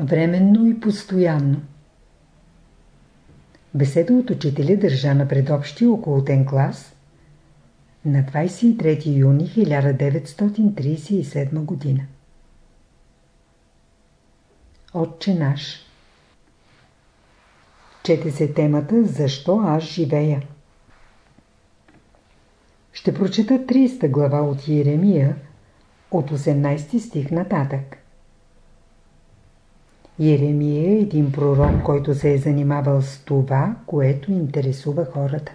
временно и постоянно. Беседа от учителя държа на предобщия околотен клас на 23 юни 1937 година. Отче наш Чете се темата Защо аз живея? Ще прочета 30 глава от Иеремия от 18 стих нататък. Еремия е един пророк, който се е занимавал с това, което интересува хората.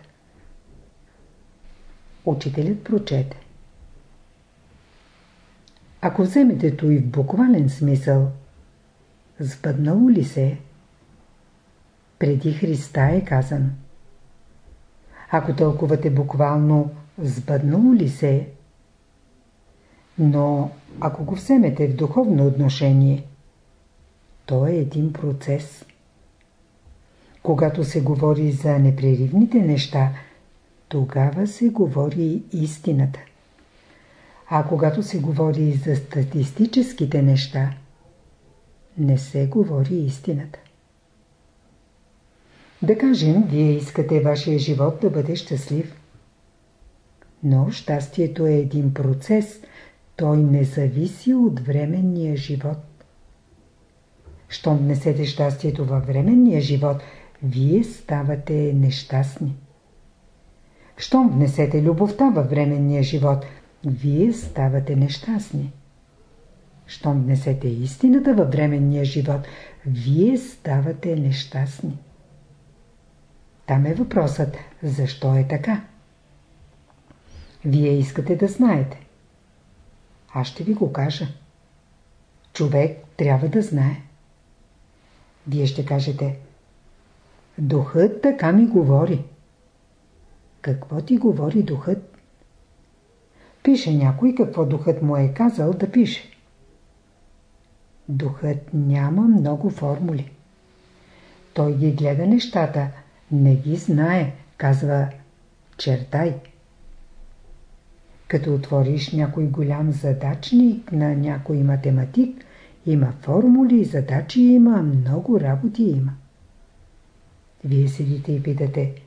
Учителят прочете. Ако вземете то и в буквален смисъл, сбъднало ли се? Преди Христа е казано. Ако тълкувате буквално, сбъднало ли се? Но ако го вземете в духовно отношение – то е един процес. Когато се говори за непреривните неща, тогава се говори истината. А когато се говори за статистическите неща, не се говори истината. Да кажем, вие искате вашия живот да бъде щастлив. Но щастието е един процес, той не зависи от временния живот. Щом внесете щастието във временния живот, вие ставате нещастни. Щом внесете любовта във временния живот, вие ставате нещастни. Щом внесете истината във временния живот, вие ставате нещастни. Там е въпросът, защо е така? Вие искате да знаете. Аз ще ви го кажа. Човек трябва да знае. Вие ще кажете Духът така ми говори. Какво ти говори духът? Пише някой какво духът му е казал да пише. Духът няма много формули. Той ги гледа нещата, не ги знае, казва чертай. Като отвориш някой голям задачник на някой математик, има формули, задачи има, много работи има. Вие седите и питате,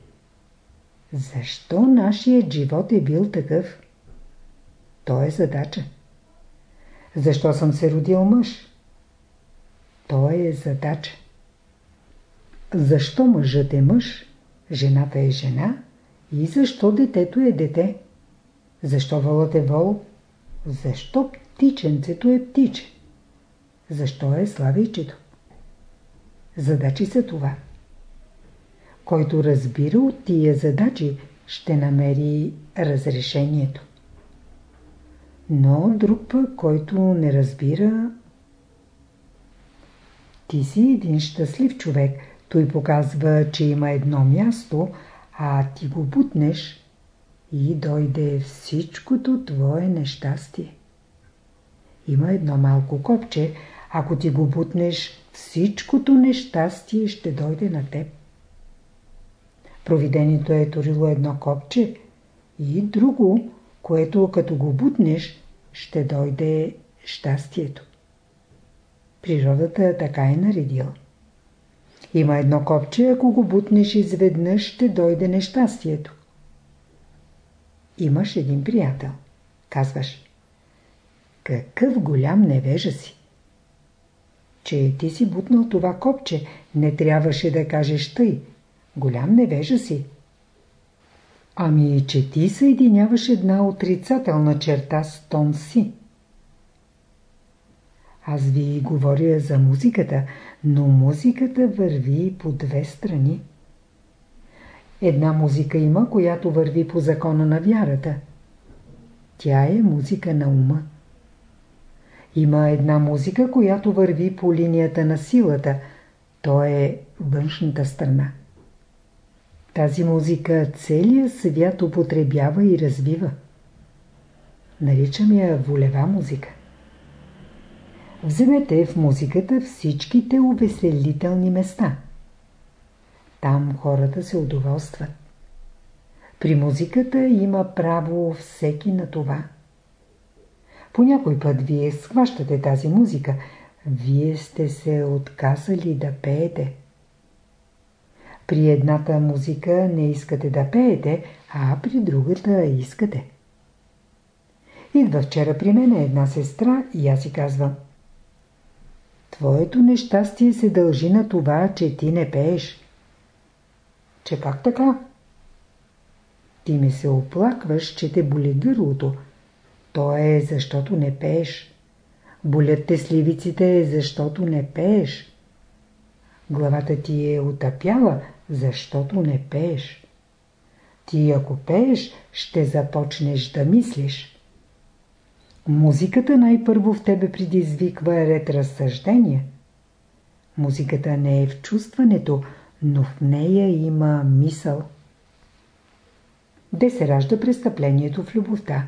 защо нашият живот е бил такъв? То е задача. Защо съм се родил мъж? То е задача. Защо мъжът е мъж, жената е жена и защо детето е дете? Защо волът е вол? Защо птиченцето е птиче? Защо е славейчето? Задачи са това. Който разбира от тия задачи, ще намери разрешението. Но друг пък, който не разбира... Ти си един щастлив човек. Той показва, че има едно място, а ти го бутнеш и дойде всичкото твое нещастие. Има едно малко копче, ако ти го бутнеш, всичкото нещастие ще дойде на теб. Провидението е турило едно копче и друго, което като го бутнеш, ще дойде щастието. Природата така е наредила. Има едно копче, ако го бутнеш изведнъж, ще дойде нещастието. Имаш един приятел. Казваш. Какъв голям невежа си че ти си бутнал това копче, не трябваше да кажеш тъй. Голям невежа си. Ами, че ти съединяваш една отрицателна черта с тон си. Аз ви говоря за музиката, но музиката върви по две страни. Една музика има, която върви по закона на вярата. Тя е музика на ума. Има една музика, която върви по линията на силата. То е външната страна. Тази музика целият свят употребява и развива. Наричам я волева музика. Вземете в музиката всичките увеселителни места. Там хората се удоволстват. При музиката има право всеки на това. По някой път вие схващате тази музика, вие сте се отказали да пеете. При едната музика не искате да пеете, а при другата искате. Идва вчера при мен една сестра и аз си казвам. Твоето нещастие се дължи на това, че ти не пееш. Че как така? Ти ми се оплакваш, че те боли гърлото. То е защото не пееш. Болят те сливиците, защото не пееш. Главата ти е отъпяла, защото не пееш. Ти ако пееш, ще започнеш да мислиш. Музиката най-първо в тебе предизвиква ред разсъждения. Музиката не е в чувстването, но в нея има мисъл. Де се ражда престъплението в любовта?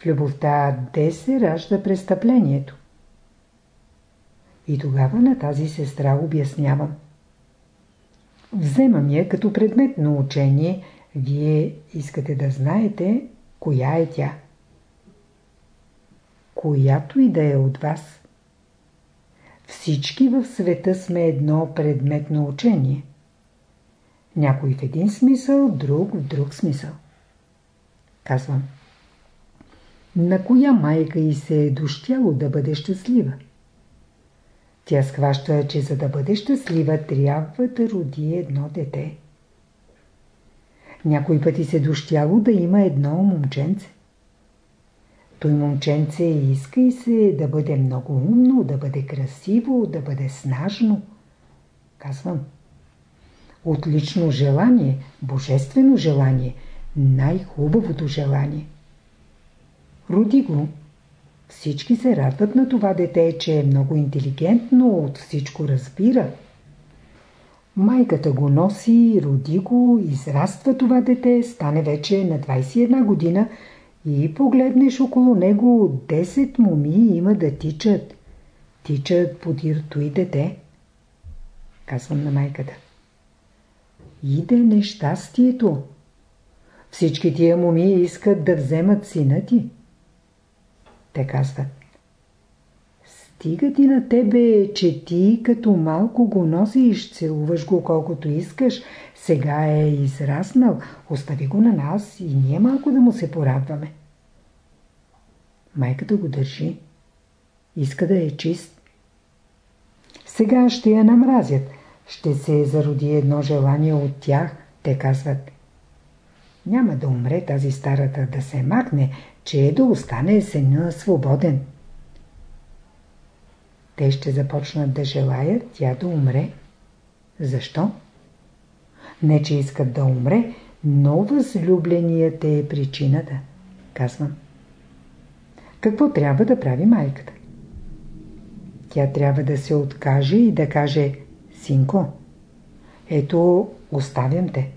В любовта де се ражда престъплението? И тогава на тази сестра обяснявам. Вземам я като предмет на учение, вие искате да знаете коя е тя. Която и да е от вас. Всички в света сме едно предметно учение. Някой в един смисъл, друг в друг смисъл. Казвам. На коя майка и се е дощяло да бъде щастлива? Тя схваща, че за да бъде щастлива, трябва да роди едно дете. Някой пъти се дощяло да има едно момченце. Той момченце иска и се да бъде много умно, да бъде красиво, да бъде снажно. Казвам. Отлично желание, божествено желание, най-хубавото желание. Роди го. Всички се радват на това дете, че е много интелигентно, от всичко разбира. Майката го носи, роди го, израства това дете, стане вече на 21 година и погледнеш около него 10 моми има да тичат. Тичат подир и дете. Казвам на майката. Иде нещастието. Всички тия моми искат да вземат сина ти. Те казват. Стига ти на тебе, че ти като малко го носиш, целуваш го колкото искаш, сега е израснал, остави го на нас и ние малко да му се порадваме. Майката го държи. Иска да е чист. Сега ще я намразят. Ще се зароди едно желание от тях. Те казват. Няма да умре тази старата да се махне, че е да остане сена свободен. Те ще започнат да желаят тя да умре. Защо? Не, че искат да умре, но възлюбленият е причината. Казвам. Какво трябва да прави майката? Тя трябва да се откаже и да каже Синко, ето оставям те.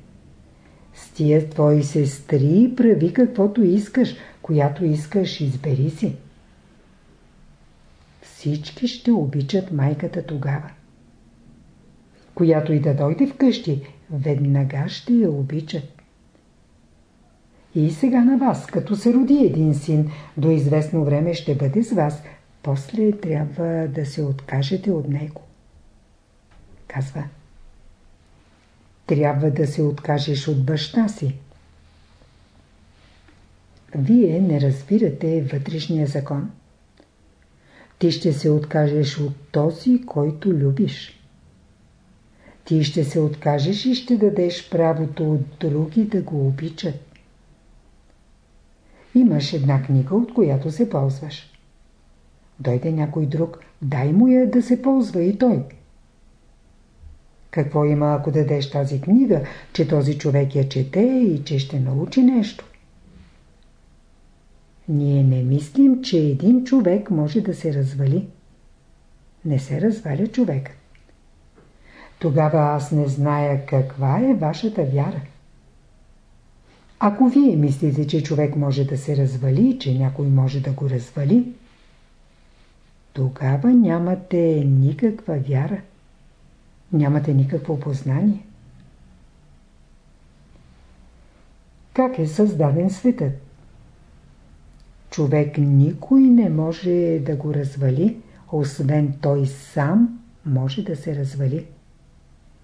С тия твои сестри прави каквото искаш, която искаш, избери си. Всички ще обичат майката тогава. Която и да дойде вкъщи, веднага ще я обичат. И сега на вас, като се роди един син, до известно време ще бъде с вас, после трябва да се откажете от него. Казва. Трябва да се откажеш от баща си. Вие не разбирате вътрешния закон. Ти ще се откажеш от този, който любиш. Ти ще се откажеш и ще дадеш правото от други да го обичат. Имаш една книга, от която се ползваш. Дойде някой друг, дай му я да се ползва и той. Какво има, ако дадеш тази книга, че този човек я чете и че ще научи нещо? Ние не мислим, че един човек може да се развали. Не се разваля човек. Тогава аз не зная каква е вашата вяра. Ако вие мислите, че човек може да се развали, че някой може да го развали, тогава нямате никаква вяра. Нямате никакво познание. Как е създаден светът? Човек никой не може да го развали, освен той сам може да се развали.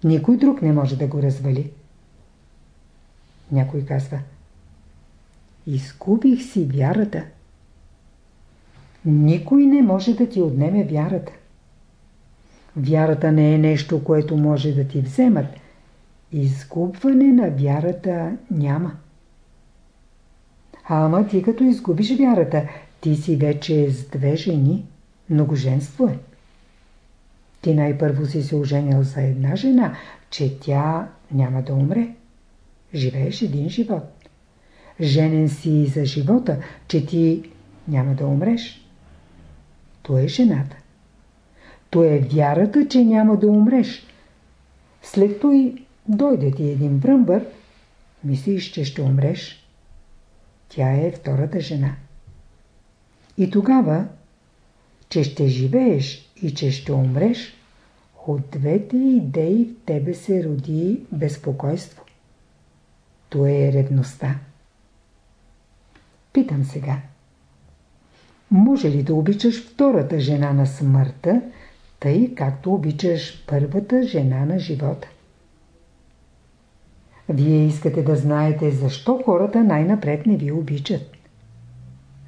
Никой друг не може да го развали. Някой казва Изгубих си вярата. Никой не може да ти отнеме вярата. Вярата не е нещо, което може да ти вземат. Изгубване на вярата няма. Ама ти като изгубиш вярата, ти си вече с две жени. Многоженство е. Ти най-първо си се оженил за една жена, че тя няма да умре. Живееш един живот. Женен си за живота, че ти няма да умреш. То е жената. То е вярата, че няма да умреш. След той дойде ти един бръмбър, мислиш, че ще умреш. Тя е втората жена. И тогава, че ще живееш и че ще умреш, от двете идеи в тебе се роди безпокойство. То е ревността. Питам сега. Може ли да обичаш втората жена на смъртта, тъй както обичаш първата жена на живота? Вие искате да знаете защо хората най-напред не ви обичат.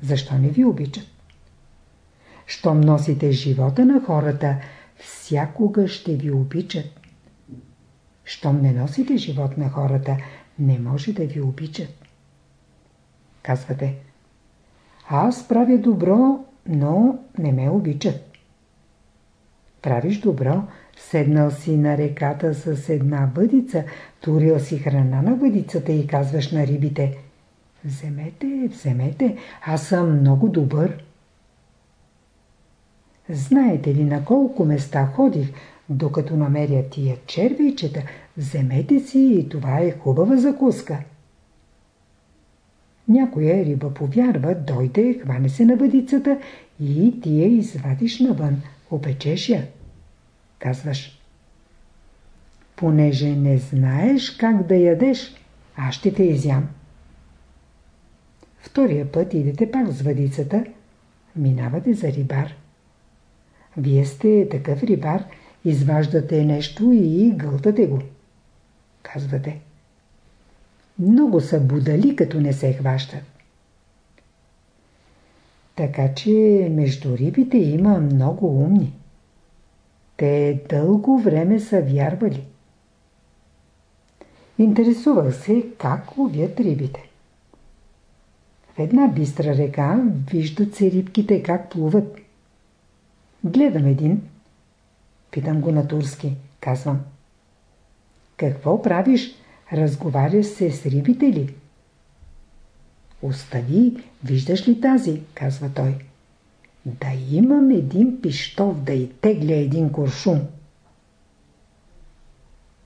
Защо не ви обичат? Щом носите живота на хората, всякога ще ви обичат. Щом не носите живот на хората, не може да ви обичат. Казвате, аз правя добро, но не ме обичат. Правиш добро, седнал си на реката с една въдица, турил си храна на въдицата и казваш на рибите, вземете, вземете, аз съм много добър. Знаете ли на колко места ходих, докато намеря тия червейчета, вземете си и това е хубава закуска. Някоя риба повярва, дойде, хване се на въдицата и ти я извадиш навън, опечеш я. Казваш, понеже не знаеш как да ядеш, аз ще те изям. Втория път идете пак с въдицата, минавате за рибар. Вие сте такъв рибар, изваждате нещо и гълтате го. Казвате. Много са будали, като не се хващат. Така че между рибите има много умни. Те дълго време са вярвали. Интересувах се как ловят рибите. В една бистра река виждат се рибките как плуват. Гледам един. Питам го на турски. Казвам. Какво правиш? Разговаряш се с рибите ли? Остави, виждаш ли тази? Казва той. Да имам един пиштов да и тегля един куршум.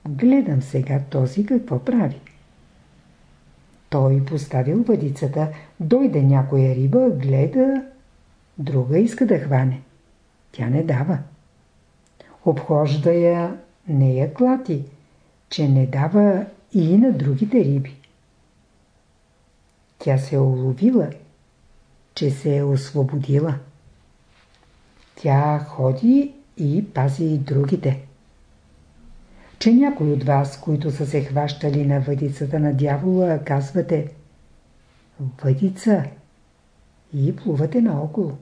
Гледам сега този какво прави. Той поставил въдицата, дойде някоя риба, гледа, друга иска да хване. Тя не дава. Обхожда я, не я клати, че не дава и на другите риби. Тя се е уловила, че се е освободила. Тя ходи и пази и другите. Че някой от вас, които са се хващали на въдицата на дявола, казвате въдица и плувате наоколо.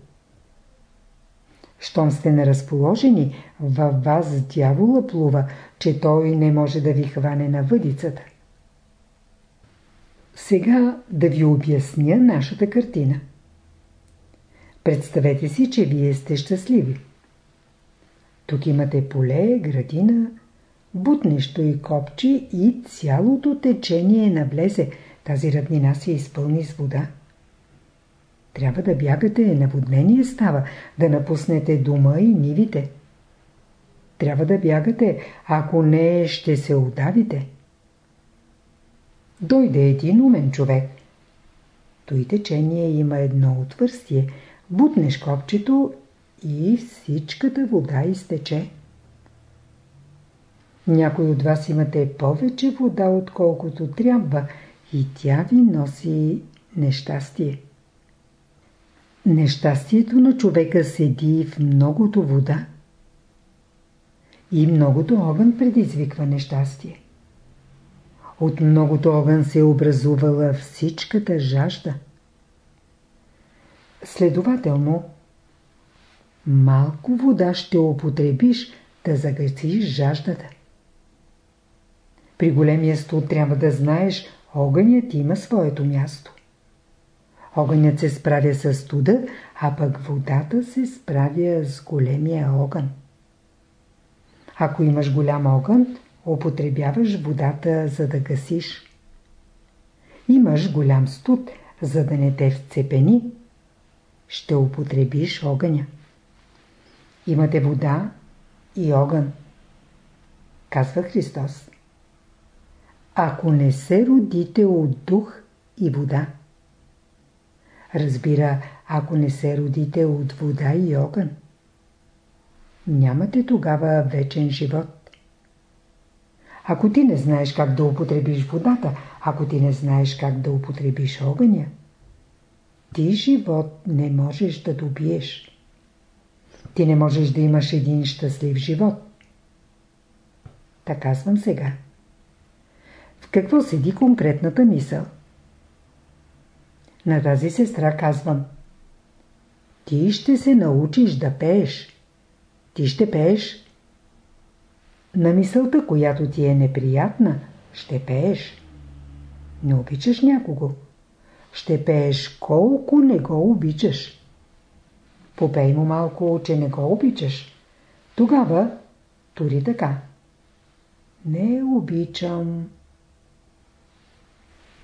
Щом сте неразположени, във вас дявола плува, че той не може да ви хване на въдицата. Сега да ви обясня нашата картина. Представете си, че вие сте щастливи. Тук имате поле, градина, бутнещо и копче и цялото течение навлезе. Тази равнина се изпълни с вода. Трябва да бягате, наводнение става, да напуснете дома и нивите. Трябва да бягате, ако не ще се удавите. Дойде един умен човек. Той течение има едно отвърстие. Бутнеш копчето и всичката вода изтече. Някой от вас имате повече вода, отколкото трябва и тя ви носи нещастие. Нещастието на човека седи в многото вода. И многото огън предизвиква нещастие. От многото огън се е образувала всичката жажда. Следователно, малко вода ще употребиш да загасиш жаждата. При големия студ трябва да знаеш, огънят има своето място. Огънят се справя с студа, а пък водата се справя с големия огън. Ако имаш голям огън, употребяваш водата, за да гасиш. Имаш голям студ, за да не те вцепени, ще употребиш огъня. Имате вода и огън. Казва Христос. Ако не се родите от дух и вода. Разбира, ако не се родите от вода и огън. Нямате тогава вечен живот. Ако ти не знаеш как да употребиш водата, ако ти не знаеш как да употребиш огъня, ти живот не можеш да добиеш. Ти не можеш да имаш един щастлив живот. Така казвам сега. В какво седи конкретната мисъл? На тази сестра казвам. Ти ще се научиш да пееш. Ти ще пееш. На мисълта, която ти е неприятна, ще пееш. Не обичаш някого. Ще пееш колко не го обичаш. Попей му малко, че не го обичаш. Тогава тори така. Не обичам.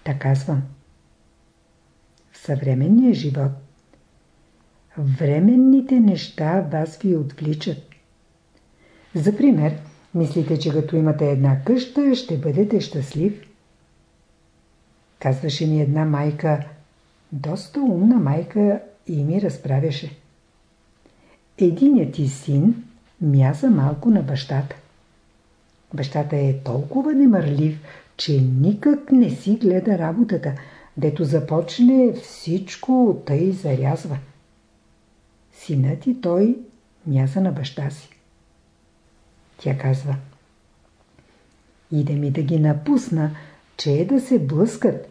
Така казвам съвременния живот. Временните неща вас ви отвличат. За пример, мислите, че като имате една къща, ще бъдете щастлив. Казваше ми една майка, доста умна майка и ми разправяше. Единият ти син мяза малко на бащата. Бащата е толкова немърлив, че никак не си гледа работата – дето започне всичко тъй зарязва. Синът и той мяза на баща си. Тя казва Иде ми да ги напусна, че е да се блъскат.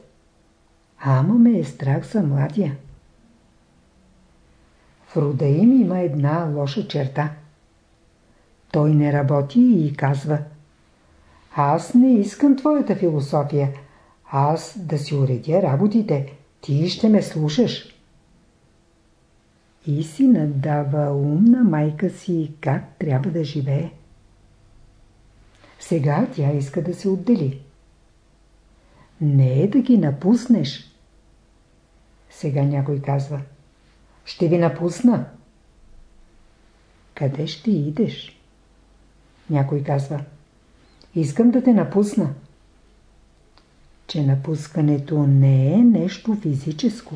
Ама ме е страх за младия. В рода им има една лоша черта. Той не работи и казва Аз не искам твоята философия, аз да си уредя работите, ти ще ме слушаш. И си надава ум на майка си как трябва да живее. Сега тя иска да се отдели. Не е да ги напуснеш. Сега някой казва, ще ви напусна. Къде ще идеш? Някой казва, искам да те напусна че напускането не е нещо физическо.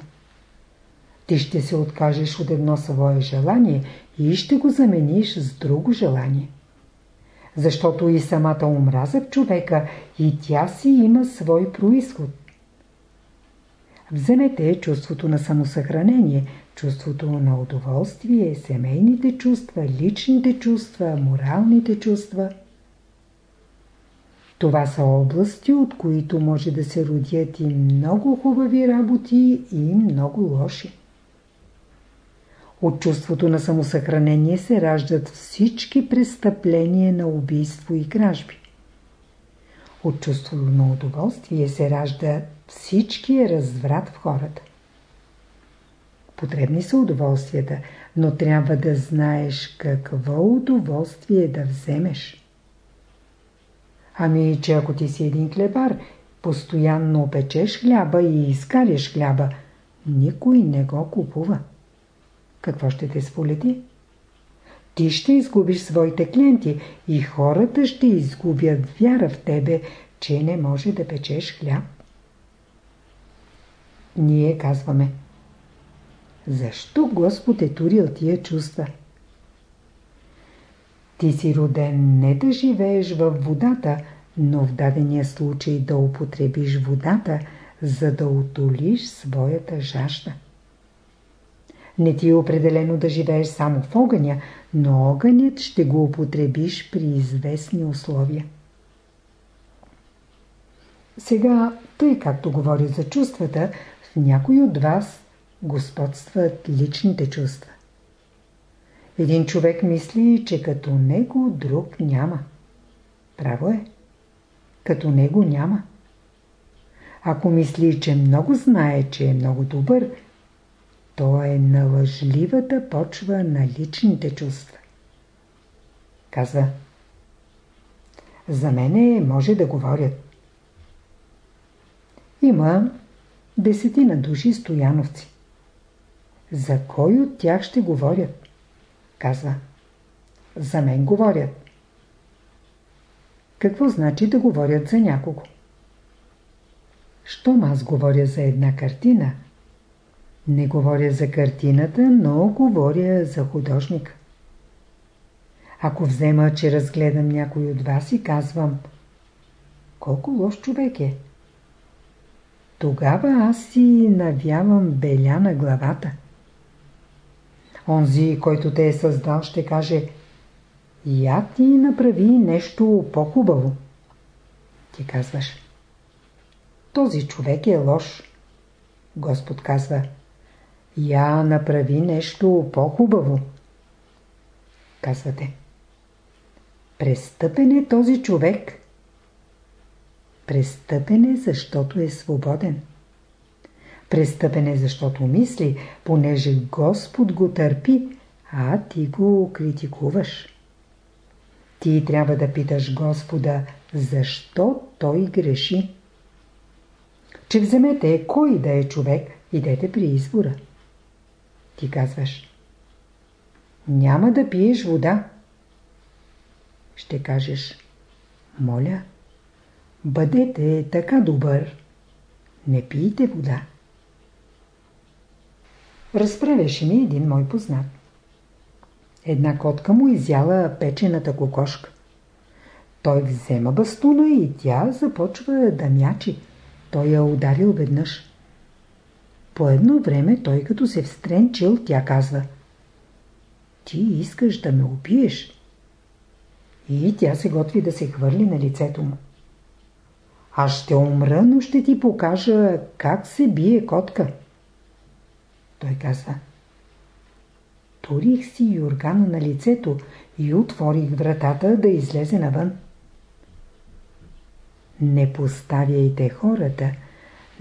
Ти ще се откажеш от едно свое желание и ще го замениш с друго желание. Защото и самата омраза в човека и тя си има свой происход. Вземете чувството на самосъхранение, чувството на удоволствие, семейните чувства, личните чувства, моралните чувства – това са области, от които може да се родят и много хубави работи, и много лоши. От чувството на самосъхранение се раждат всички престъпления на убийство и кражби. От чувството на удоволствие се ражда всички разврат в хората. Потребни са удоволствията, но трябва да знаеш какво удоволствие да вземеш. Ами, че ако ти си един хлебар, постоянно печеш хляба и изкаляш хляба, никой не го купува. Какво ще те сполети? Ти ще изгубиш своите клиенти и хората ще изгубят вяра в тебе, че не може да печеш хляб. Ние казваме Защо Господ е турил тия чувства? Ти си роден не да живееш във водата, но в дадения случай да употребиш водата, за да отолиш своята жажда. Не ти е определено да живееш само в огъня, но огънят ще го употребиш при известни условия. Сега, тъй както говоря за чувствата, в някой от вас господстват личните чувства. Един човек мисли, че като него друг няма. Право е. Като него няма. Ако мисли, че много знае, че е много добър, то е на лъжливата почва на личните чувства. Казва, за мене може да говорят. Има десетина души стояновци. За кой от тях ще говорят? Казва, за мен говорят. Какво значи да говорят за някого? Щом аз говоря за една картина, не говоря за картината, но говоря за художника. Ако взема, че разгледам някой от вас и казвам колко лош човек е, тогава аз си навявам беля на главата. Онзи, който те е създал, ще каже Я ти направи нещо по-хубаво. Ти казваш Този човек е лош. Господ казва Я направи нещо по-хубаво. Казвате Престъпен е този човек. Престъпен е, защото е свободен. Престъпен е, защото мисли, понеже Господ го търпи, а ти го критикуваш. Ти трябва да питаш Господа, защо той греши. Че вземете кой да е човек, идете при избора. Ти казваш, няма да пиеш вода. Ще кажеш, моля, бъдете така добър, не пийте вода. Разправяше ми един мой познат. Една котка му изяла печената кокошка. Той взема бастуна и тя започва да мячи. Той я ударил веднъж. По едно време той като се встренчил, тя казва Ти искаш да ме убиеш. И тя се готви да се хвърли на лицето му. Аз ще умра, но ще ти покажа как се бие котка. Той казва Турих си юргана на лицето и отворих вратата да излезе навън. Не поставяйте хората,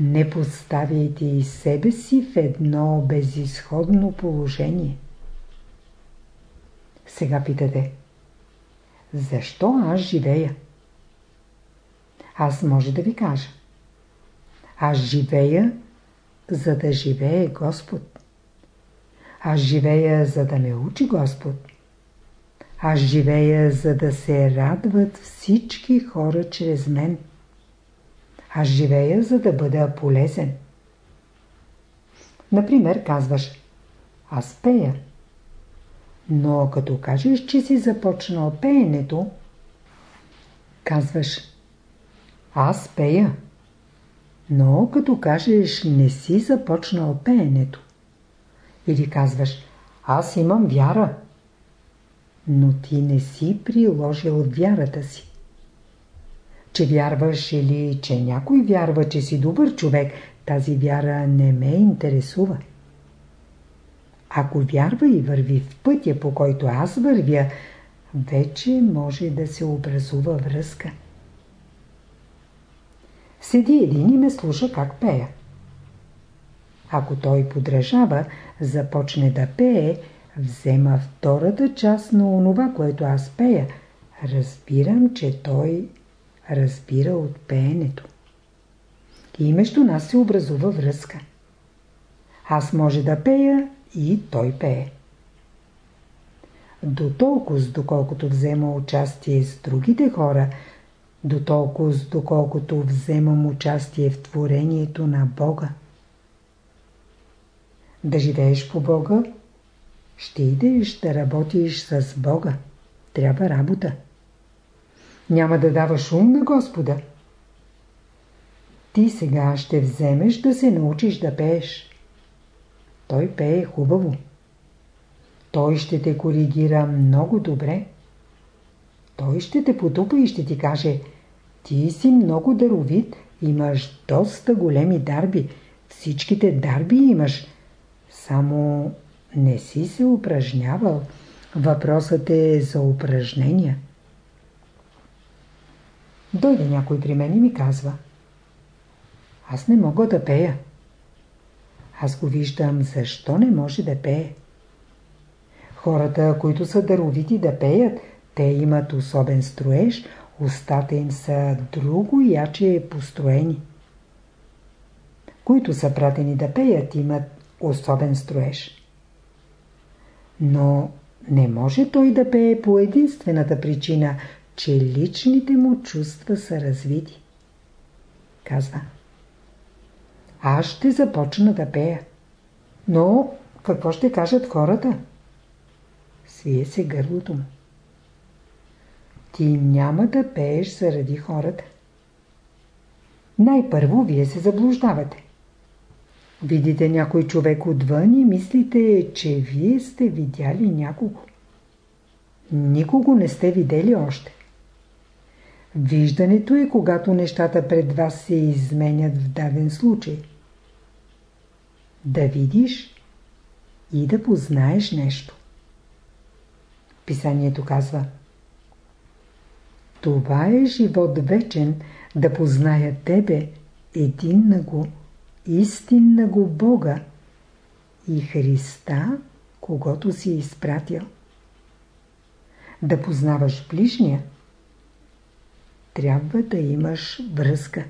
не поставяйте и себе си в едно безисходно положение. Сега питате, защо аз живея? Аз може да ви кажа. Аз живея, за да живее Господ. Аз живея, за да ме учи Господ. Аз живея, за да се радват всички хора чрез мен. Аз живея, за да бъда полезен. Например, казваш, аз пея. Но като кажеш, че си започнал пеенето, казваш, аз пея. Но като кажеш, не си започнал пеенето, или казваш, аз имам вяра. Но ти не си приложил вярата си. Че вярваш или че някой вярва, че си добър човек, тази вяра не ме интересува. Ако вярва и върви в пътя, по който аз вървя, вече може да се образува връзка. Седи един и ме слуша как пея. Ако той подражава, започне да пее, взема втората част на онова, което аз пея. Разбирам, че той разбира от пеенето. И между нас се образува връзка. Аз може да пея и той пее. До толкова, доколкото взема участие с другите хора, до толкова, доколкото вземам участие в творението на Бога. Да живееш по Бога, ще идеш да работиш с Бога. Трябва работа. Няма да даваш ум на Господа. Ти сега ще вземеш да се научиш да пееш. той пее хубаво. Той ще те коригира много добре. Той ще те потупа и ще ти каже Ти си много даровит, имаш доста големи дарби. Всичките дарби имаш. Само не си се упражнявал. Въпросът е за упражнения. Дойде някой при мен и ми казва Аз не мога да пея. Аз го виждам, защо не може да пее. Хората, които са даровити да пеят, те имат особен строеж, устата им са друго яче построени. Които са пратени да пеят, имат особен строеж. Но не може той да пее по единствената причина, че личните му чувства са развити. Казва. Аз ще започна да пея. Но какво ще кажат хората? Свие се гърлото му. Ти няма да пееш заради хората. Най-първо вие се заблуждавате. Видите някой човек отвън и мислите, че вие сте видяли някого. Никого не сте видели още. Виждането е когато нещата пред вас се изменят в даден случай. Да видиш и да познаеш нещо. Писанието казва Това е живот вечен, да позная Тебе, един на го, истинна го Бога и Христа, когато си изпратил. Да познаваш ближния, трябва да имаш връзка.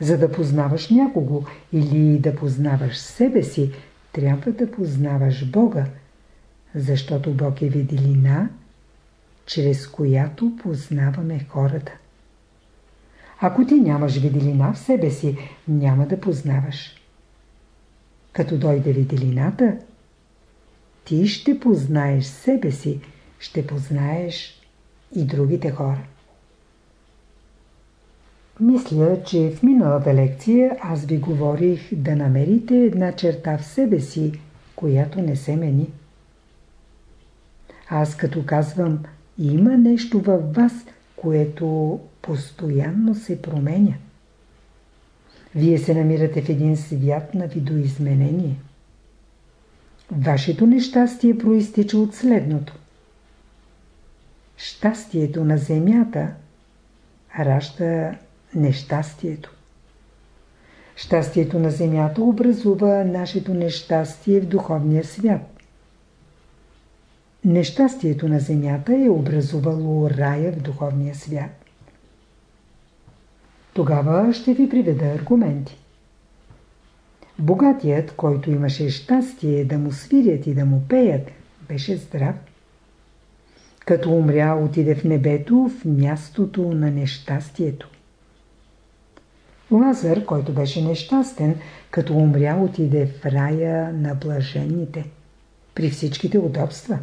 За да познаваш някого или да познаваш себе си, трябва да познаваш Бога, защото Бог е виделина, чрез която познаваме хората. Ако ти нямаш виделина в себе си, няма да познаваш. Като дойде виделината, ти ще познаеш себе си, ще познаеш и другите хора. Мисля, че в миналата лекция аз ви говорих да намерите една черта в себе си, която не се мени. Аз като казвам, има нещо във вас, което постоянно се променя. Вие се намирате в един свят на видоизменение. Вашето нещастие проистича от следното. Щастието на земята ражда нещастието. Щастието на земята образува нашето нещастие в духовния свят. Нещастието на земята е образувало рая в духовния свят. Тогава ще ви приведа аргументи. Богатият, който имаше щастие да му свирят и да му пеят, беше здрав. Като умря, отиде в небето в мястото на нещастието. Лазар, който беше нещастен, като умря, отиде в рая на блажените, при всичките удобства.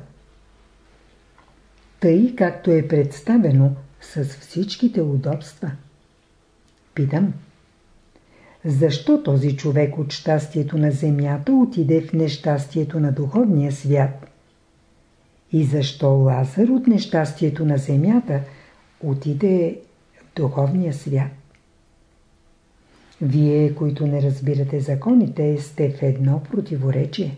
Тъй, както е представено, с всичките удобства. Питам, защо този човек от щастието на земята отиде в нещастието на духовния свят? И защо Лазар от нещастието на земята отиде в духовния свят? Вие, които не разбирате законите, сте в едно противоречие.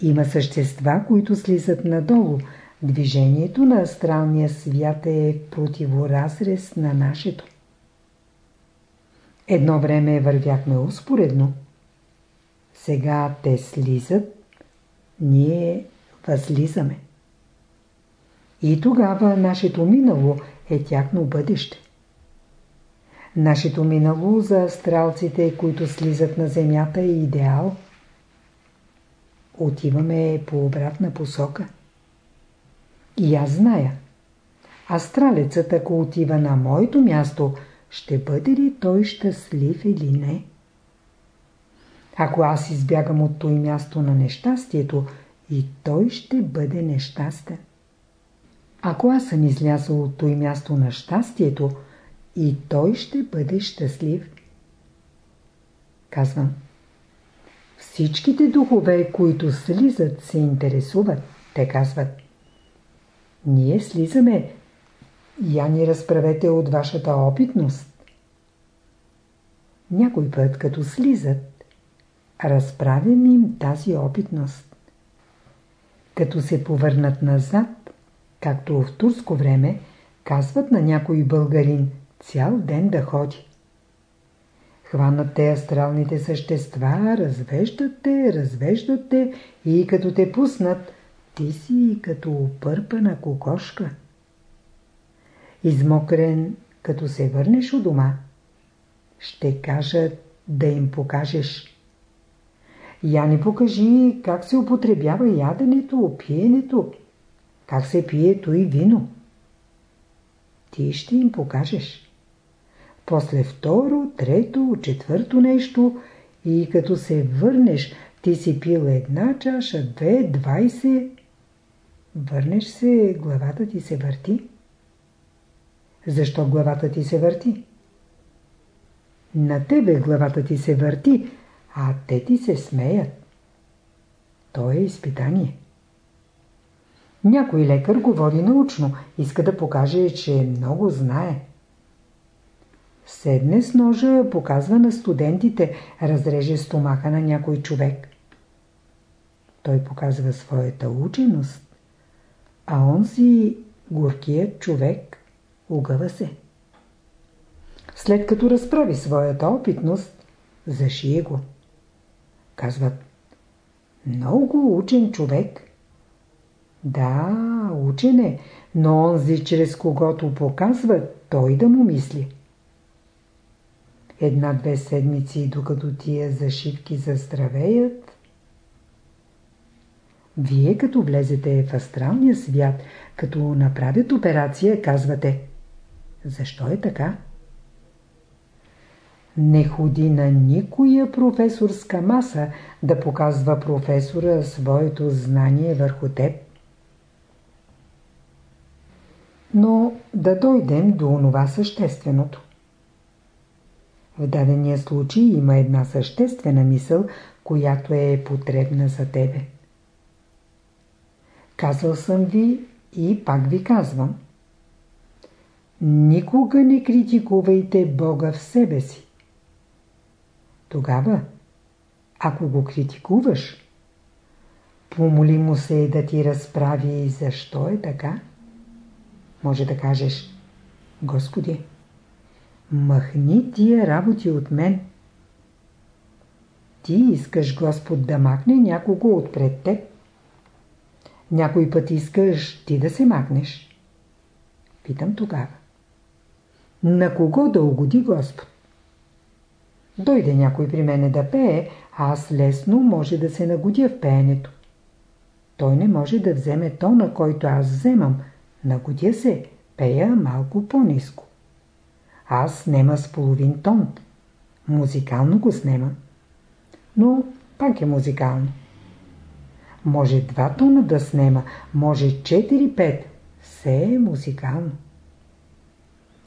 Има същества, които слизат надолу. Движението на астралния свят е противоразрез на нашето. Едно време вървяхме успоредно. Сега те слизат, ние възлизаме. И тогава нашето минало е тяхно бъдеще. Нашето минало за астралците, които слизат на земята е идеал. Отиваме по обратна посока. И аз зная. Астралецът, ако отива на моето място, ще бъде ли той щастлив или не? Ако аз избягам от той място на нещастието, и той ще бъде нещастен. Ако аз съм излязъл от той място на щастието, и той ще бъде щастлив. Казвам, Всичките духове, които слизат, се интересуват. Те казват Ние слизаме. Я ни разправете от вашата опитност. Някой път, като слизат, разправим им тази опитност. Като се повърнат назад, както в турско време, казват на някой българин цял ден да ходи. Хванат те астралните същества, развеждат те, развеждат те и като те пуснат, ти си като опърпана кокошка. Измокрен, като се върнеш у дома, ще кажат да им покажеш. Я ни покажи как се употребява яденето, пиенето, как се пието и вино. Ти ще им покажеш. После второ, трето, четвърто нещо и като се върнеш, ти си пил една чаша, две, двайсет. Върнеш се, главата ти се върти. Защо главата ти се върти? На тебе главата ти се върти, а те ти се смеят. То е изпитание. Някой лекар го води научно, иска да покаже, че много знае. Седне с ножа, показва на студентите, разреже стомаха на някой човек. Той показва своята ученост, а он си горкият човек угъва се. След като разправи своята опитност, зашие го. Казват, много учен човек. Да, учен е, но онзи, чрез когото показва, той да му мисли. Една-две седмици, докато тия зашивки заздравеят, вие като влезете в астралния свят, като направят операция, казвате Защо е така? Не ходи на никоя професорска маса да показва професора своето знание върху теб. Но да дойдем до онова същественото. В дадения случай има една съществена мисъл, която е потребна за тебе. Казал съм ви и пак ви казвам. Никога не критикувайте Бога в себе си. Тогава, ако го критикуваш, помоли му се да ти разправи защо е така. Може да кажеш, Господи, махни тия работи от мен. Ти искаш Господ да махне някого отпред теб. Някой път искаш ти да се махнеш. Питам тогава. На кого да угоди Господ? Дойде някой при мене да пее, а аз лесно може да се нагодя в пеенето. Той не може да вземе тона, който аз вземам. Нагодя се, пея малко по-низко. Аз снема с половин тон. Музикално го снема. Но пак е музикално. Може два тона да снема, може 4-5. Все е музикално.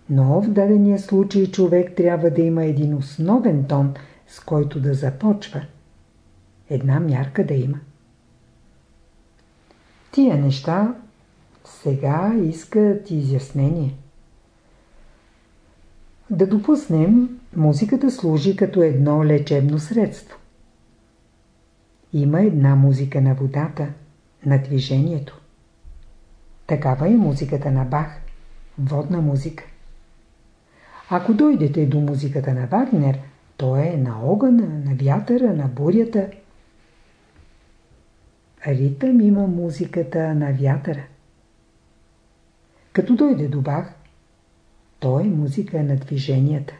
Но в дадения случай човек трябва да има един основен тон, с който да започва. Една мярка да има. Тия неща сега искат изяснение. Да допуснем, музиката служи като едно лечебно средство. Има една музика на водата, на движението. Такава е музиката на Бах, водна музика. Ако дойдете до музиката на Вагнер, то е на огъна, на вятъра, на бурята. Ритъм има музиката на вятъра. Като дойде до Бах, то е музика на движенията.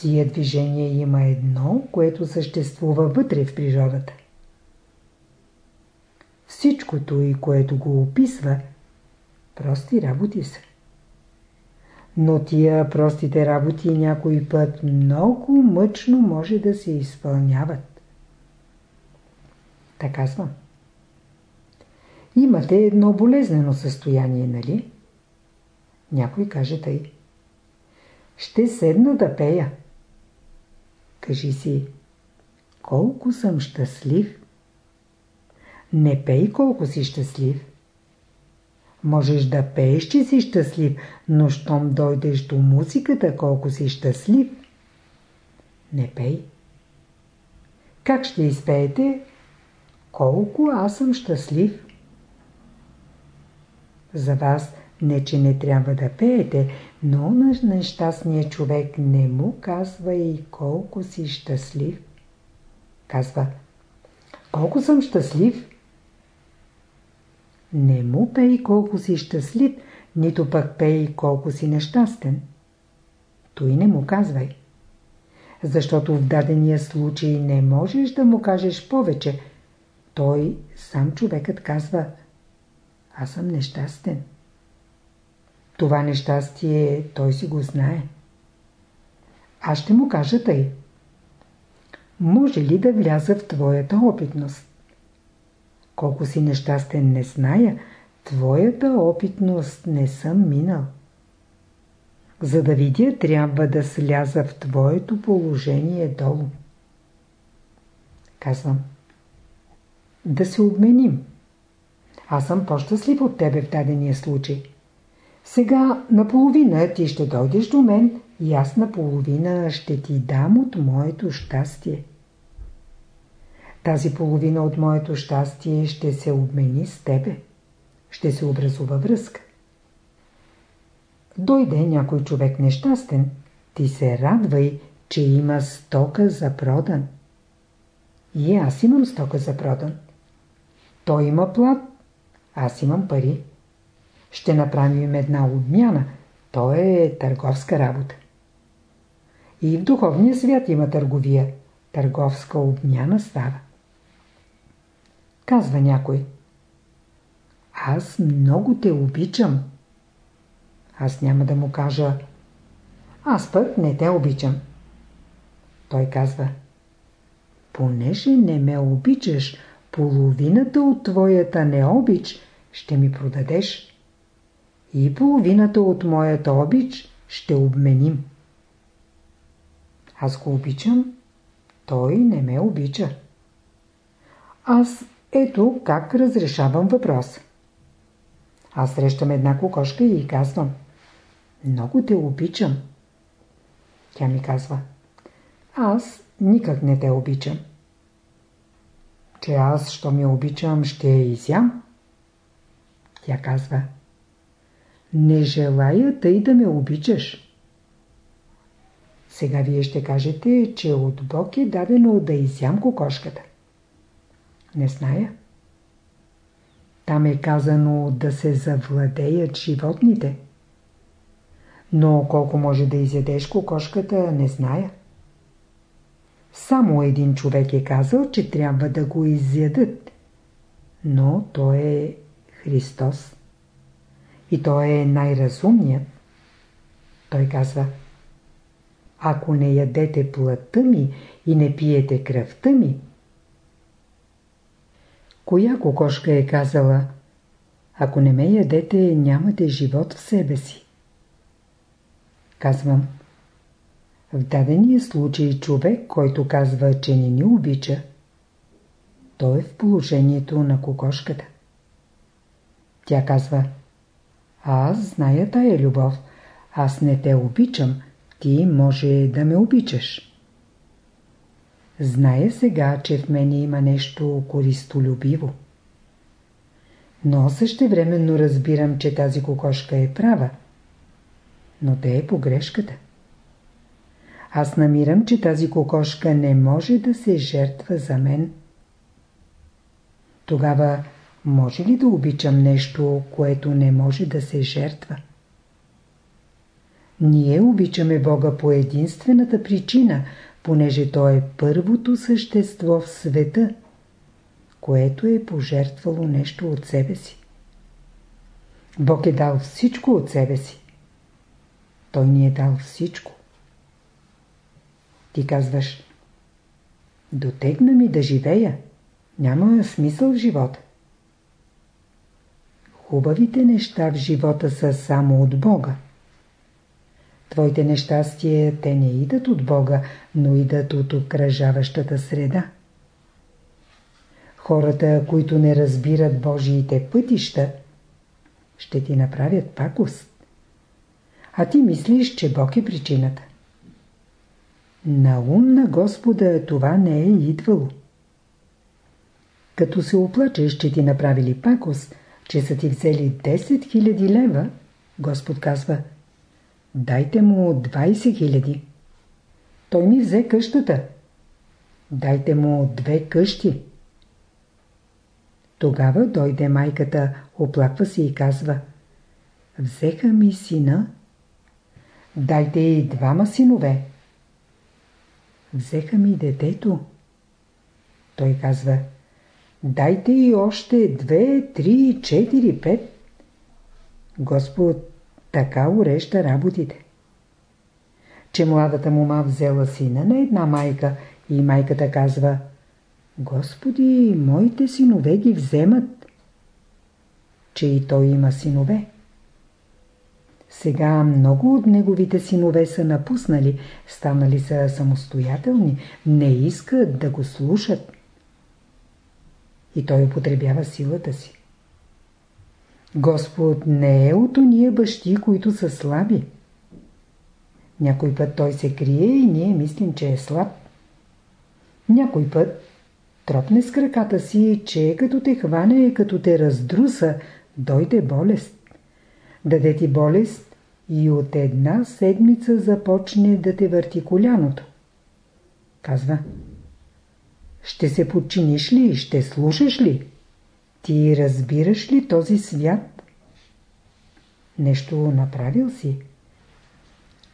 Тия движения има едно, което съществува вътре в природата. Всичкото и което го описва, прости работи са. Но тия простите работи някой път много мъчно може да се изпълняват. Така казвам. Имате едно болезнено състояние, нали? Някой каже тъй. Ще седна да пея. Кажи си, колко съм щастлив. Не пей колко си щастлив. Можеш да пееш, че си щастлив, но щом дойдеш до музиката, колко си щастлив, не пей. Как ще изпеете? Колко аз съм щастлив? За вас не, че не трябва да пеете, но на нещастния човек не му казва и колко си щастлив. Казва, колко съм щастлив? Не му пей колко си щастлив, нито пък пей колко си нещастен. Той не му казвай. Защото в дадения случай не можеш да му кажеш повече. Той, сам човекът казва, аз съм нещастен. Това нещастие той си го знае. Аз ще му кажа тъй. Може ли да вляза в твоята опитност? Колко си нещастен не зная, твоята опитност не съм минал. За да видя, трябва да сляза в твоето положение долу. Казвам. Да се обменим. Аз съм по-щастлив от тебе в дадения случай. Сега наполовина ти ще дойдеш до мен и аз наполовина ще ти дам от моето щастие. Тази половина от моето щастие ще се обмени с тебе. Ще се образува връзка. Дойде някой човек нещастен, ти се радвай, че има стока за продан. И аз имам стока за продан. Той има плат, аз имам пари. Ще направим една обмяна. То е търговска работа. И в духовния свят има търговия. Търговска обмяна става. Казва някой. Аз много те обичам. Аз няма да му кажа Аз пък не те обичам. Той казва Понеже не ме обичаш, половината от твоята необич ще ми продадеш и половината от моята обич ще обменим. Аз го обичам, той не ме обича. Аз ето как разрешавам въпрос. Аз срещам една кокошка и казвам Много те обичам. Тя ми казва Аз никак не те обичам. Че аз, що ми обичам, ще я изям? Тя казва Не желая тъй да ме обичаш. Сега вие ще кажете, че от Бог е дадено да изям кокошката. Не зная. Там е казано да се завладеят животните. Но колко може да изядеш кокошката, не зная. Само един човек е казал, че трябва да го изядат. Но той е Христос. И той е най-разумният. Той казва, ако не ядете плътта ми и не пиете кръвта ми, Коя кокошка е казала Ако не ме ядете, нямате живот в себе си. Казвам В дадения случай човек, който казва, че не ни обича, той е в положението на кокошката. Тя казва Аз зная тая любов. Аз не те обичам. Ти може да ме обичаш. Зная сега, че в мене има нещо користолюбиво. Но същевременно разбирам, че тази кокошка е права. Но те е погрешката. Аз намирам, че тази кокошка не може да се жертва за мен. Тогава може ли да обичам нещо, което не може да се жертва? Ние обичаме Бога по единствената причина – понеже то е първото същество в света, което е пожертвало нещо от себе си. Бог е дал всичко от себе си. Той ни е дал всичко. Ти казваш, дотегна ми да живея, няма смисъл в живота. Хубавите неща в живота са само от Бога. Твоите нещастия, те не идат от Бога, но идат от окръжаващата среда. Хората, които не разбират Божиите пътища, ще ти направят пакост. А ти мислиш, че Бог е причината. На ум на Господа това не е идвало. Като се оплачеш, че ти направили пакост, че са ти взели 10 000 лева, Господ казва, дайте му 20 000. Той ми взе къщата. Дайте му две къщи. Тогава дойде майката, оплаква се и казва Взеха ми сина. Дайте и двама синове. Взеха ми детето. Той казва Дайте и още две, три, четири, пет. Господ така уреща работите. Че младата мума взела сина на една майка и майката казва Господи, моите синове ги вземат. Че и той има синове. Сега много от неговите синове са напуснали, станали са самостоятелни, не искат да го слушат. И той употребява силата си. Господ не е от уния бащи, които са слаби. Някой път той се крие и ние мислим, че е слаб. Някой път тропне с краката си, че като те хване, като те раздруса, дойде болест. Даде ти болест и от една седмица започне да те върти коляното. Казва, ще се подчиниш ли, ще слушаш ли? Ти разбираш ли този свят? Нещо направил си.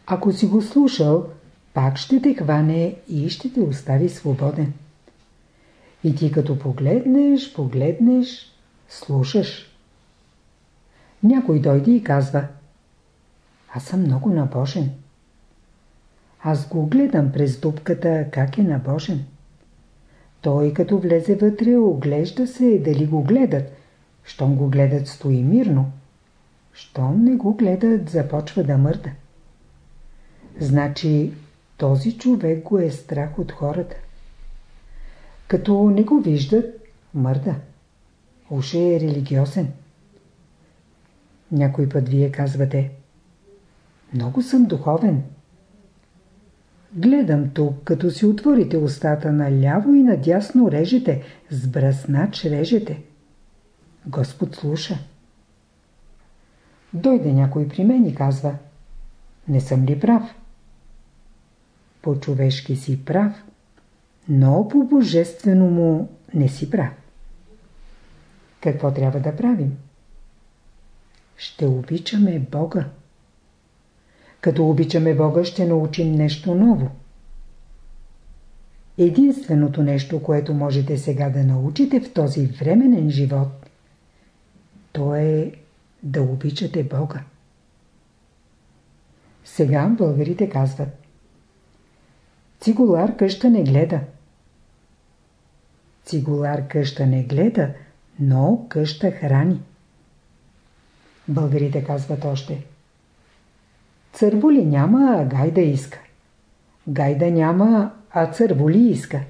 Ако си го слушал, пак ще те хване и ще те остави свободен. И ти като погледнеш, погледнеш, слушаш. Някой дойде и казва Аз съм много набожен. Аз го гледам през дупката как е набожен. Той като влезе вътре, оглежда се дали го гледат. Щом го гледат, стои мирно. Щом не го гледат, започва да мърда. Значи този човек го е страх от хората. Като не го виждат, мърда. Уж е религиозен. Някой път вие казвате Много съм духовен. Гледам тук, като си отворите устата наляво и надясно режете, с бръснач режете. Господ слуша. Дойде някой при мен и казва Не съм ли прав? По-човешки си прав, но по божествено му не си прав. Какво трябва да правим? Ще обичаме Бога. Като обичаме Бога, ще научим нещо ново. Единственото нещо, което можете сега да научите в този временен живот, то е да обичате Бога. Сега българите казват Цигулар къща не гледа. Цигулар къща не гледа, но къща храни. Българите казват още Цървули няма, а гайда иска. Гайда няма, а цървули иска.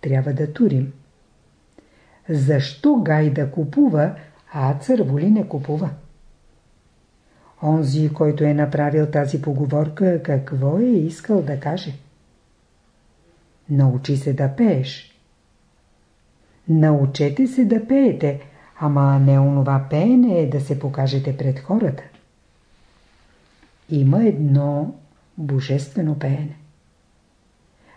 Трябва да турим. Защо гайда купува, а цървули не купува? Онзи, който е направил тази поговорка, какво е искал да каже? Научи се да пееш. Научете се да пеете, ама не онова пеене е да се покажете пред хората. Има едно божествено пеене.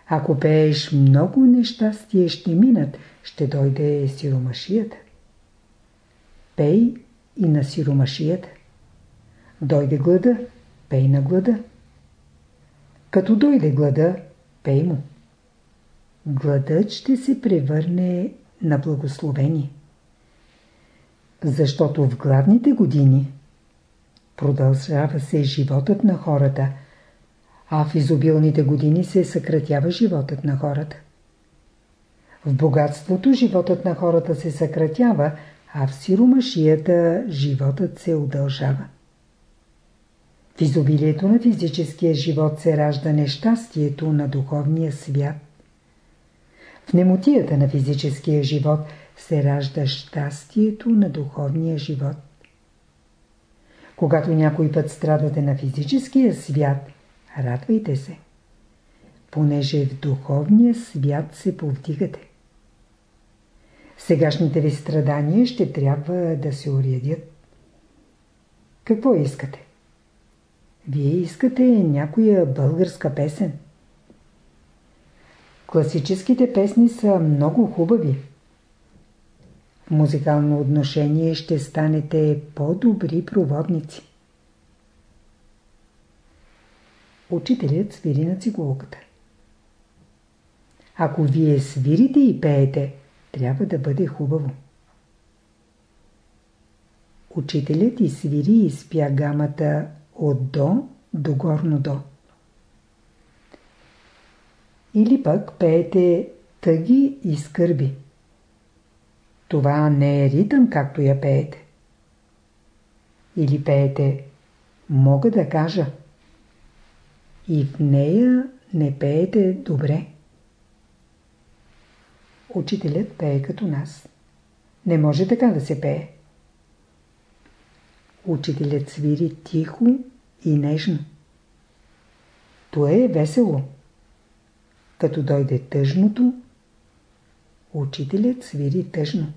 Ако пееш, много нещастие ще минат, ще дойде сиромашията. Пей и на сиромашията. Дойде глада, пей на глада. Като дойде глада, пей му. Гладът ще се превърне на благословение. Защото в гладните години продължава се животът на хората, а в изобилните години се съкратява животът на хората. В богатството животът на хората се съкратява, а в сиромашията животът се удължава. В изобилието на физическия живот се ражда нещастието на духовния свят. В немотията на физическия живот се ражда щастието на духовния живот. Когато някой път страдате на физическия свят, радвайте се, понеже в духовния свят се повдигате. Сегашните ви страдания ще трябва да се уредят. Какво искате? Вие искате някоя българска песен. Класическите песни са много хубави. Музикално отношение ще станете по-добри проводници. Учителят свири на цигулката. Ако вие свирите и пеете, трябва да бъде хубаво. Учителят и свири и спя гамата от до до горно до. Или пък пеете тъги и скърби. Това не е ритъм, както я пеете. Или пеете мога да кажа. И в нея не пеете добре. Учителят пее като нас. Не може така да се пее. Учителят свири тихо и нежно. То е весело. Като дойде тъжното, учителят свири тъжно.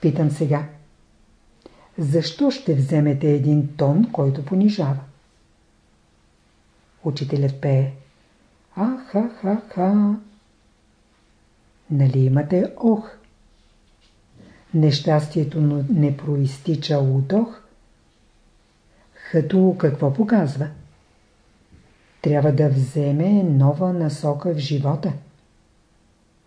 Питам сега. Защо ще вземете един тон, който понижава? Учителят пее. А-ха-ха-ха. Нали имате ох? Нещастието не проистича от ох. Хато какво показва? Трябва да вземе нова насока в живота.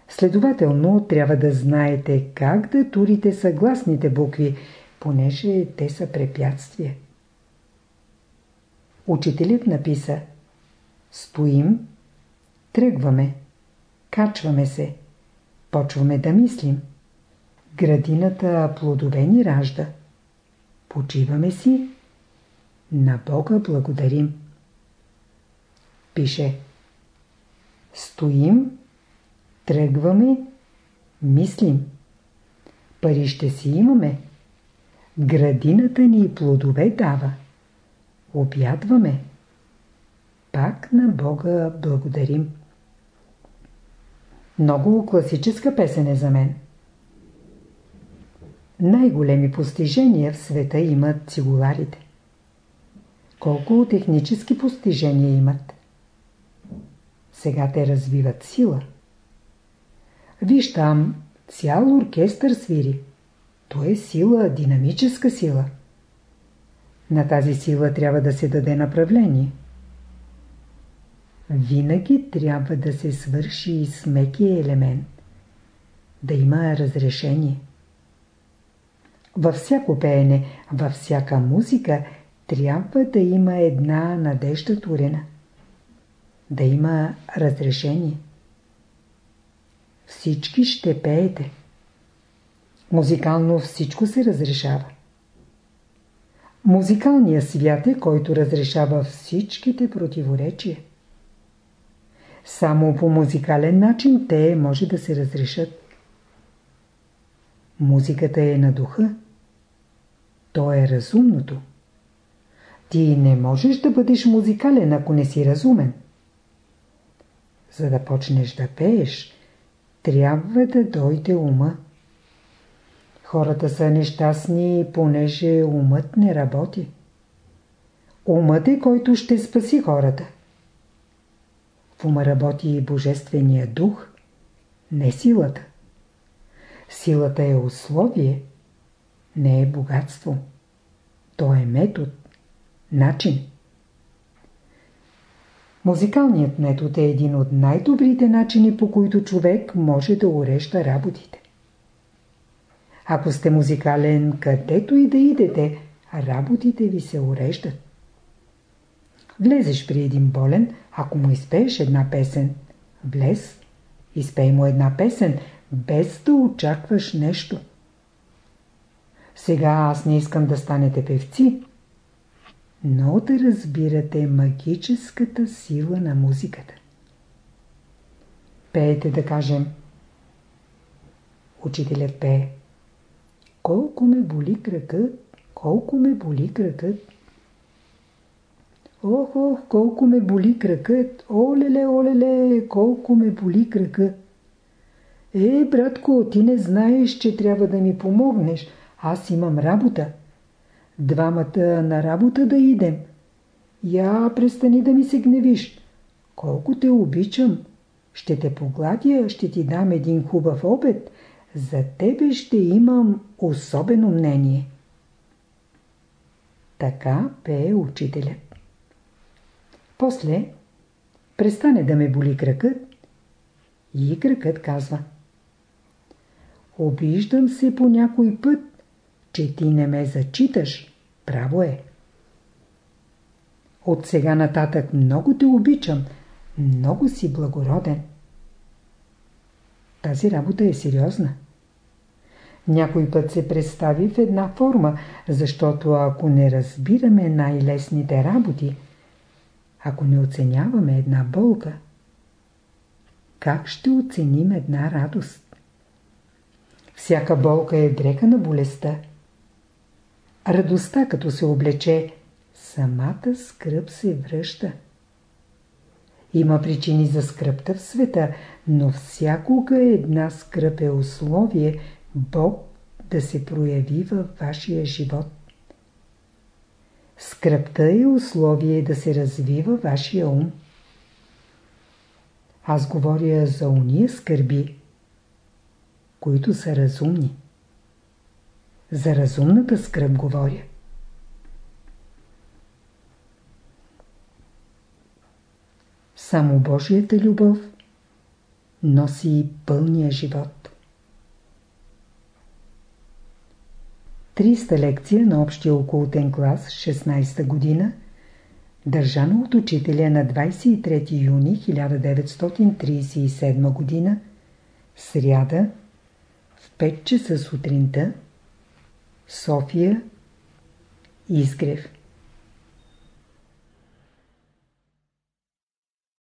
Следователно, трябва да знаете как да турите съгласните букви, понеже те са препятствия. Учителят написа Стоим, тръгваме, качваме се, почваме да мислим. Градината плодове ни ражда. Почиваме си, на Бога благодарим. Пише Стоим, тръгваме, мислим. Пари ще си имаме. Градината ни плодове дава. Обядваме. Пак на Бога благодарим. Много класическа песен е за мен. Най-големи постижения в света имат цигуларите. Колко технически постижения имат? Сега те развиват сила. Виж там, цял оркестър свири. То е сила, динамическа сила. На тази сила трябва да се даде направление. Винаги трябва да се свърши с мекия елемент. Да има разрешение. Във всяко пеене, във всяка музика трябва да има една надежда турена. Да има разрешение. Всички ще пеете. Музикално всичко се разрешава. Музикалният свят е, който разрешава всичките противоречия. Само по музикален начин те може да се разрешат. Музиката е на духа. То е разумното. Ти не можеш да бъдеш музикален, ако не си разумен. За да почнеш да пееш, трябва да дойде ума. Хората са нещастни, понеже умът не работи. Умът е, който ще спаси хората. В ума работи и Божествения дух, не силата. Силата е условие, не е богатство. То е метод, начин. Музикалният метод е един от най-добрите начини, по които човек може да урежда работите. Ако сте музикален, където и да идете, работите ви се уреждат. Влезеш при един болен, ако му изпееш една песен, влез, изпей му една песен, без да очакваш нещо. Сега аз не искам да станете певци, но да разбирате магическата сила на музиката. Пеете да кажем. Учителят пее. Колко ме боли кръкът, колко ме боли кръкът. Ох, ох, колко ме боли кръкът, олеле, олеле, колко ме боли кръкът. Е, братко, ти не знаеш, че трябва да ми помогнеш. Аз имам работа. Двамата на работа да идем. Я престани да ми се гневиш. Колко те обичам. Ще те погладя, ще ти дам един хубав обед. За тебе ще имам особено мнение. Така пее учителят. После престане да ме боли кръкът и кръкът казва Обиждам се по някой път, че ти не ме зачиташ. Право е. От сега нататък много те обичам, много си благороден. Тази работа е сериозна. Някой път се представи в една форма, защото ако не разбираме най-лесните работи, ако не оценяваме една болка, как ще оценим една радост? Всяка болка е дрека на болестта. Радостта, като се облече, самата скръп се връща. Има причини за скръпта в света, но всякога една скръп е условие Бог да се прояви във вашия живот. Скръпта е условие да се развива вашия ум. Аз говоря за уния скърби, които са разумни. За разумната скръп говоря. Само Божията любов носи пълния живот. 300 лекция на общия окултен клас 16 година, държана от учителя на 23 юни 1937 година, сряда, в 5 часа сутринта, София, Изгрев.